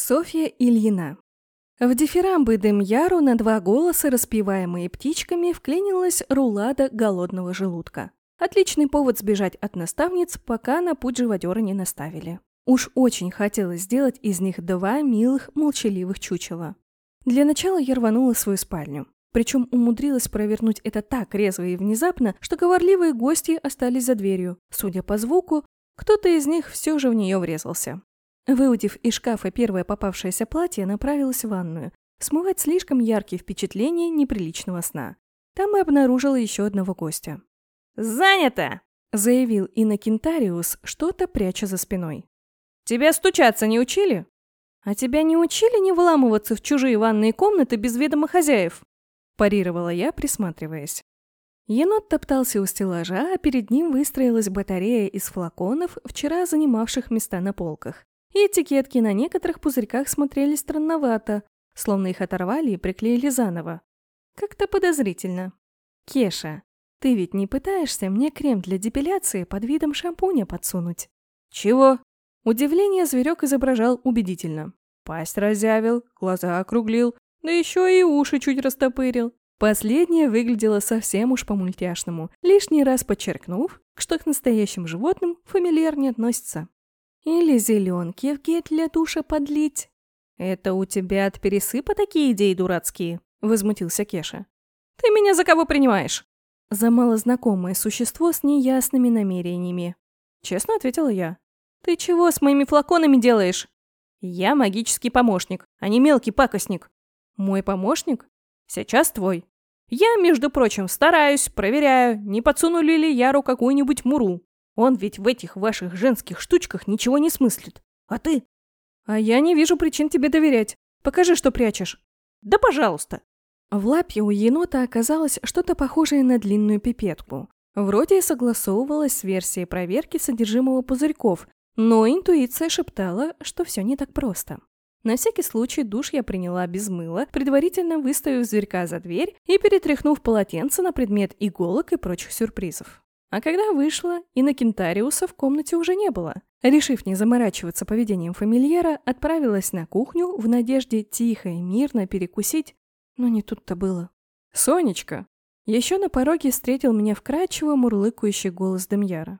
Софья Ильина. В дифирамбы Демьяру на два голоса, распеваемые птичками, вклинилась рулада голодного желудка. Отличный повод сбежать от наставниц, пока на путь живодера не наставили. Уж очень хотелось сделать из них два милых, молчаливых чучела. Для начала я рванула свою спальню. Причем умудрилась провернуть это так резво и внезапно, что говорливые гости остались за дверью. Судя по звуку, кто-то из них все же в нее врезался. Выудив из шкафа первое попавшееся платье, направилась в ванную, смывать слишком яркие впечатления неприличного сна. Там и обнаружила еще одного гостя. «Занято!» — заявил Иннокентариус, что-то пряча за спиной. «Тебя стучаться не учили?» «А тебя не учили не вламываться в чужие ванные комнаты без ведома хозяев?» – парировала я, присматриваясь. Енот топтался у стеллажа, а перед ним выстроилась батарея из флаконов, вчера занимавших места на полках и этикетки на некоторых пузырьках смотрели странновато, словно их оторвали и приклеили заново. Как-то подозрительно. «Кеша, ты ведь не пытаешься мне крем для депиляции под видом шампуня подсунуть?» «Чего?» Удивление зверек изображал убедительно. Пасть разявил, глаза округлил, да еще и уши чуть растопырил. Последнее выглядело совсем уж по-мультяшному, лишний раз подчеркнув, что к настоящим животным фамильяр не относится. Или зеленки в гель для душа подлить. Это у тебя от пересыпа такие идеи дурацкие? Возмутился Кеша. Ты меня за кого принимаешь? За малознакомое существо с неясными намерениями. Честно ответила я. Ты чего с моими флаконами делаешь? Я магический помощник, а не мелкий пакостник. Мой помощник? Сейчас твой. Я, между прочим, стараюсь, проверяю, не подсунули ли Яру какую-нибудь муру. Он ведь в этих ваших женских штучках ничего не смыслит. А ты? А я не вижу причин тебе доверять. Покажи, что прячешь. Да пожалуйста. В лапе у енота оказалось что-то похожее на длинную пипетку. Вроде согласовывалось с версией проверки содержимого пузырьков, но интуиция шептала, что все не так просто. На всякий случай душ я приняла без мыла, предварительно выставив зверька за дверь и перетряхнув полотенце на предмет иголок и прочих сюрпризов. А когда вышла, и на Кентариуса в комнате уже не было. Решив не заморачиваться поведением фамильяра, отправилась на кухню в надежде тихо и мирно перекусить, но не тут-то было. «Сонечка!» Еще на пороге встретил меня вкрадчиво мурлыкающий голос Демьяра.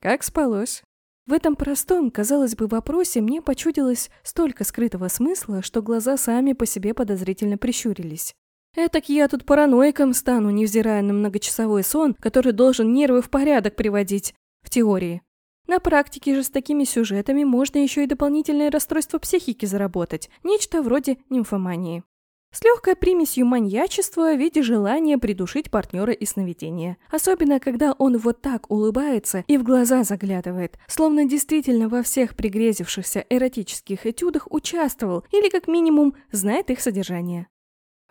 «Как спалось?» В этом простом, казалось бы, вопросе мне почудилось столько скрытого смысла, что глаза сами по себе подозрительно прищурились. Этак я тут параноиком стану, невзирая на многочасовой сон, который должен нервы в порядок приводить, в теории. На практике же с такими сюжетами можно еще и дополнительное расстройство психики заработать, нечто вроде нимфомании. С легкой примесью маньячества в виде желания придушить партнера и сновидения. Особенно, когда он вот так улыбается и в глаза заглядывает, словно действительно во всех пригрезившихся эротических этюдах участвовал или как минимум знает их содержание.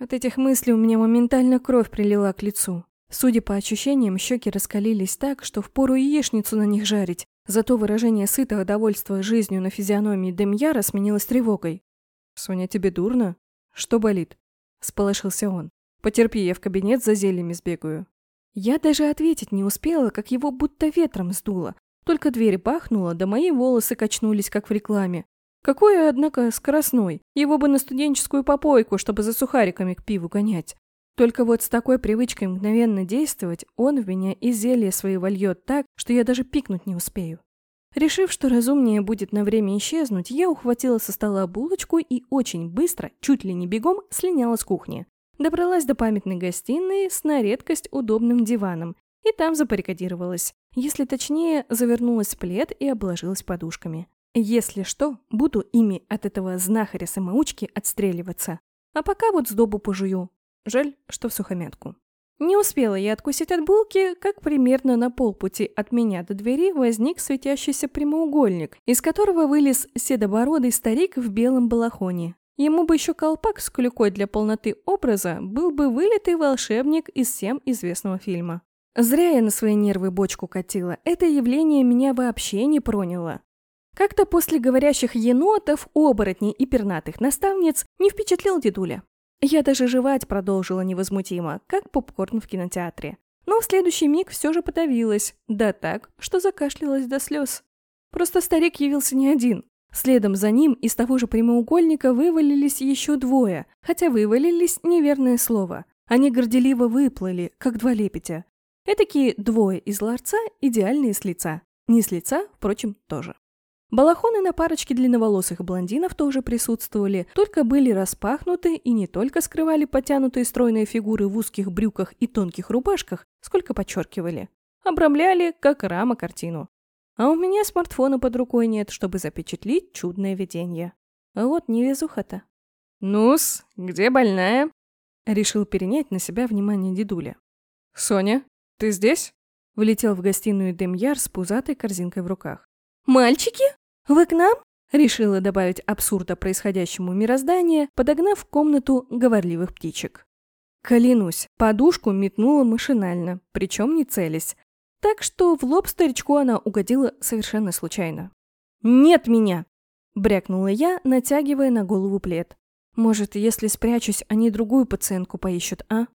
От этих мыслей у меня моментально кровь прилила к лицу. Судя по ощущениям, щеки раскалились так, что впору яичницу на них жарить. Зато выражение сытого довольства жизнью на физиономии Демьяра сменилось тревогой. «Соня, тебе дурно? Что болит?» – сполошился он. «Потерпи, я в кабинет за зельями сбегаю». Я даже ответить не успела, как его будто ветром сдуло. Только дверь бахнула, да мои волосы качнулись, как в рекламе. Какой, однако, скоростной. Его бы на студенческую попойку, чтобы за сухариками к пиву гонять. Только вот с такой привычкой мгновенно действовать, он в меня и зелье свои вольет так, что я даже пикнуть не успею. Решив, что разумнее будет на время исчезнуть, я ухватила со стола булочку и очень быстро, чуть ли не бегом, слиняла с кухни. Добралась до памятной гостиной с на редкость удобным диваном и там запарикадировалась. Если точнее, завернулась в плед и обложилась подушками. Если что, буду ими от этого знахаря-самоучки отстреливаться. А пока вот сдобу пожую. Жаль, что в сухомятку. Не успела я откусить от булки, как примерно на полпути от меня до двери возник светящийся прямоугольник, из которого вылез седобородый старик в белом балахоне. Ему бы еще колпак с клюкой для полноты образа, был бы вылитый волшебник из всем известного фильма. Зря я на свои нервы бочку катила, это явление меня вообще не проняло. Как-то после говорящих енотов, оборотней и пернатых наставниц не впечатлил дедуля. Я даже жевать продолжила невозмутимо, как попкорн в кинотеатре. Но в следующий миг все же подавилась, да так, что закашлялась до слез. Просто старик явился не один. Следом за ним из того же прямоугольника вывалились еще двое, хотя вывалились неверное слово. Они горделиво выплыли, как два лепетя. Этакие двое из ларца, идеальные с лица. Не с лица, впрочем, тоже. Балахоны на парочке длинноволосых блондинов тоже присутствовали, только были распахнуты и не только скрывали потянутые стройные фигуры в узких брюках и тонких рубашках, сколько подчеркивали. Обрамляли, как рама, картину. А у меня смартфона под рукой нет, чтобы запечатлить чудное видение. А вот невезуха-то. «Ну-с, где больная?» Решил перенять на себя внимание дедуля. «Соня, ты здесь?» Влетел в гостиную Демьяр с пузатой корзинкой в руках. «Мальчики?» «Вы к нам?» — решила добавить абсурда происходящему мироздание, подогнав в комнату говорливых птичек. Клянусь, подушку метнула машинально, причем не целясь. Так что в лоб старичку она угодила совершенно случайно. «Нет меня!» — брякнула я, натягивая на голову плед. «Может, если спрячусь, они другую пациентку поищут, а?»